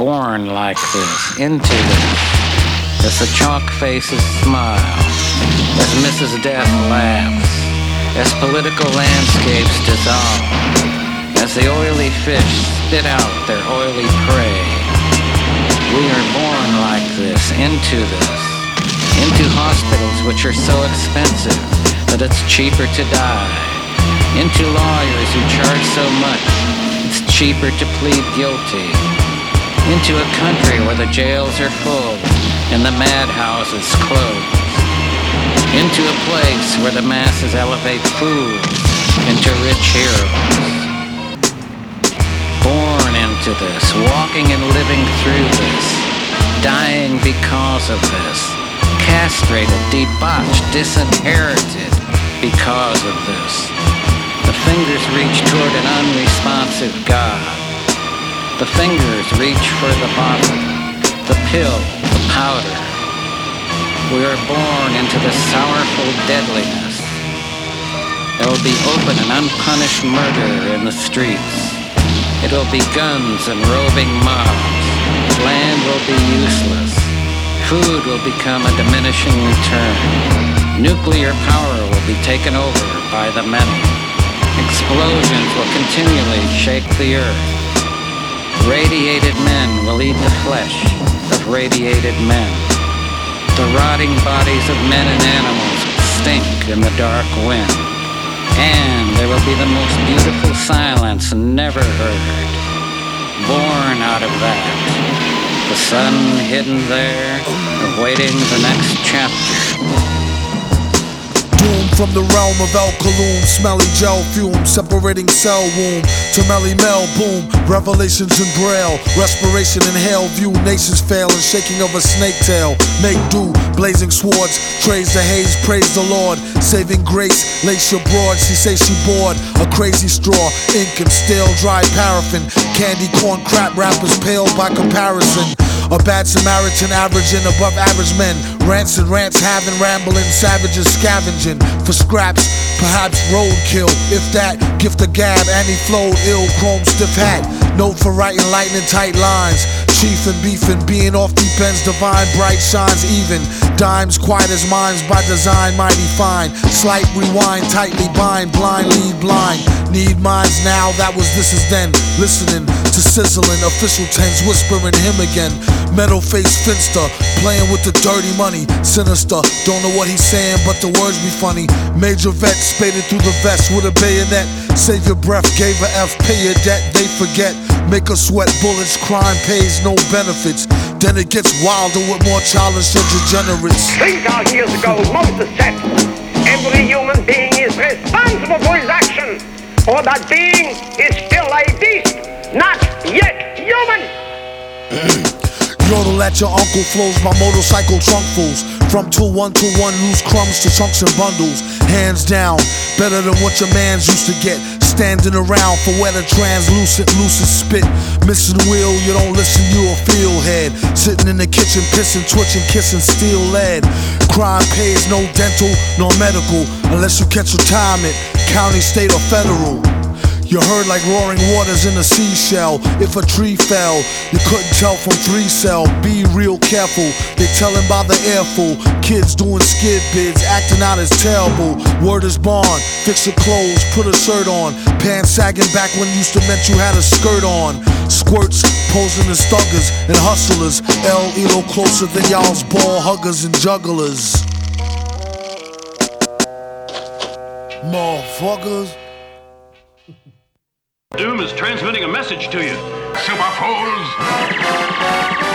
born like this, into this, as the chalk faces smile, as Mrs. Death laughs, as political landscapes dissolve, as the oily fish spit out their oily prey. We are born like this, into this, into hospitals which are so expensive that it's cheaper to die, into lawyers who charge so much it's cheaper to plead guilty, into a country where the jails are full and the madhouses closed, into a place where the masses elevate fools into rich heroes. Born into this, walking and living through this, dying because of this, castrated, debauched, disinherited because of this. The fingers reach toward an unresponsive God. The fingers reach for the bottle, the pill, the powder. We are born into the sorrowful deadliness. There will be open and unpunished murder in the streets. It will be guns and roving mobs. Land will be useless. Food will become a diminishing return. Nuclear power will be taken over by the many. Explosions will continually shake the earth. Radiated men will eat the flesh of radiated men. The rotting bodies of men and animals stink in the dark wind. And there will be the most beautiful silence never heard. Born out of that. The sun hidden there, awaiting the next chapter. From the realm of El Kaloon, smelly gel fume, separating cell womb to Melle Mel boom. Revelations in braille, respiration in hell view, nations fail and shaking of a snake tail. Make do, blazing swords, trays the haze, praise the Lord, saving grace, lace your broad. She say she bored, a crazy straw, ink and stale, dry paraffin, candy corn crap rappers pale by comparison. A bad Samaritan averaging above average men. Rants and rants having rambling savages scavenging for scraps. Perhaps roadkill. If that, gift a gab, and he flowed ill, chrome stiff hat. Note for writing lightning tight lines. Chief and beefing, being off deep ends, divine, bright shines even. Dimes quiet as minds by design, mighty fine. Slight rewind, tightly bind, blind lead blind. Need minds now, that was this is then. Listening to sizzling, official tens whispering him again. Metal face finster, playing with the dirty money. Sinister, don't know what he's saying, but the words be funny. Major vet spaded through the vest with a bayonet. Save your breath, gave a F, pay your debt, they forget. Make us sweat bullets, crime pays no benefits. Then it gets wilder with more childish and degenerates. Three thousand years ago, Moses said, every human being is responsible for his action, or that being is Yodel at your uncle flows my motorcycle trunk fools. From to one to one, lose crumbs to chunks and bundles. Hands down, better than what your mans used to get. Standing around for where the translucent, lucid spit. Missing the wheel, you don't listen, you a feel head. Sitting in the kitchen, pissing, twitching, kissing steel lead. Crime pays no dental nor medical unless you catch retirement, county, state, or federal. You heard like roaring waters in a seashell. If a tree fell, you couldn't tell from three cell. Be real careful, they tellin' by the airful. Kids doing skid bids, acting out as terrible. Word is bond, fix your clothes, put a shirt on. Pants sagging back when used to meant you had a skirt on. Squirts posing as thuggers and hustlers. L Elo closer than y'all's ball huggers and jugglers. Motherfuckers. Doom is transmitting a message to you. Super fools!